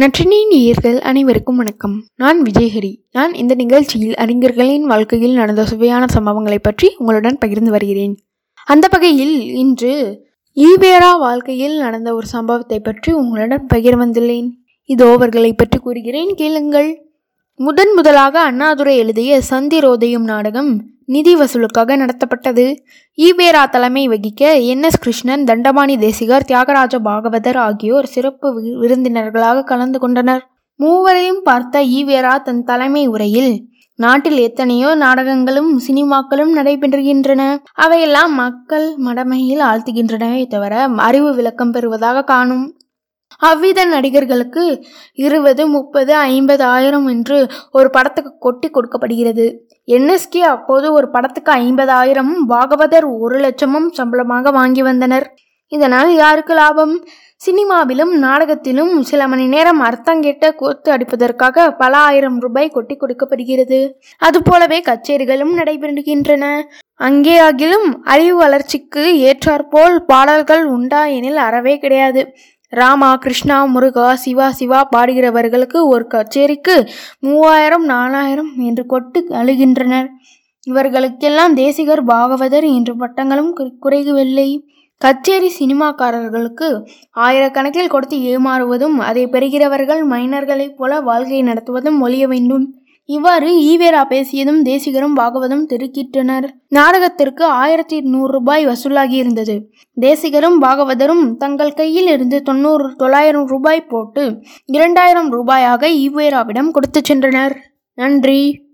நற்றினை நேயர்கள் அனைவருக்கும் வணக்கம். நான் விஜயஹரி. நான் இந்த நிகழ்ச்சியில் அறிஞர்களின் வாழ்க்கையில் நடந்த சுவையான சம்பவங்களை பற்றி உங்களுடன் பகிர்ந்து வருகிறேன். அந்த வகையில் இன்று ஈவேரா வாழ்க்கையில் நடந்த ஒரு சம்பவத்தை பற்றி உங்களுடன் பகிர வந்துள்ளேன். இதோ அவர்களை பற்றி கூறுகிறேன். கேளுங்கள். முதன் முதலாக அண்ணாதுரை எழுதிய சந்திரோதயம் நாடகம் நிதி வசூலுக்காக நடத்தப்பட்டது. ஈவேரா தலைமை வகிக்க என். எஸ். கிருஷ்ணன் தண்டபாணி தேசிகர் தியாகராஜ பாகவதர் ஆகியோர் சிறப்பு விருந்தினர்களாக கலந்து கொண்டனர். மூவரையும் பார்த்த ஈவேரா தன் தலைமை உரையில் நாட்டில் எத்தனையோ நாடகங்களும் சினிமாக்களும் நடைபெறுகின்றன. அவையெல்லாம் மக்கள் மடமையில் ஆழ்த்துகின்றனவே தவிர அறிவு விளக்கம் பெறுவதாக காணும். அவ்வித நடிகர்களுக்கு இருபது முப்பது ஐம்பது ஆயிரம் என்று ஒரு படத்துக்கு கொட்டி கொடுக்கப்படுகிறது. என்எஸ்கே அப்போது ஒரு படத்துக்கு ஐம்பதாயிரமும் பாகவதர் ஒரு லட்சமும் சம்பளமாக வாங்கி வந்தனர். இதனால் யாருக்கு லாபம்? சினிமாவிலும் நாடகத்திலும் சில மணி நேரம் அர்த்தங்கெட்ட கோர்த்து அடிப்பதற்காக பல ஆயிரம் ரூபாய் கொட்டி கொடுக்கப்படுகிறது. அதுபோலவே கச்சேரிகளும் நடைபெறுகின்றன. அங்கே ஆகிலும் அறிவு வளர்ச்சிக்கு ஏற்றாற்போல் பாடல்கள் உண்டா எனில் அறவே கிடையாது. ராமா கிருஷ்ணா முருகா சிவா சிவா பாடுகிறவர்களுக்கு ஒரு கச்சேரிக்கு மூவாயிரம் நாலாயிரம் என்று கொட்டு அழுகின்றனர். இவர்களுக்கெல்லாம் தேசிகர் பாகவதர் என்று பட்டங்களும் குறைகவில்லை குறையவில்லை. கச்சேரி சினிமாக்காரர்களுக்கு ஆயிரக்கணக்கில் கொடுத்து ஏமாறுவதும் அதை பெறுகிறவர்கள் மைனர்களைப் போல வாழ்க்கை நடத்துவதும் ஒழிய வேண்டும். இவ்வாறு ஈவேரா பேசியதும் தேசிகரும் பாகவதும் திருக்கிட்டனர் நாடகத்திற்கு ஆயிரத்தி நூறு ரூபாய் வசூலாகி இருந்தது தேசிகரும் பாகவதரும் தங்கள் கையில் இருந்து தொண்ணூறு தொள்ளாயிரம் ரூபாய் போட்டு இரண்டாயிரம் ரூபாயாக ஈவேராவிடம் கொடுத்து சென்றனர். நன்றி.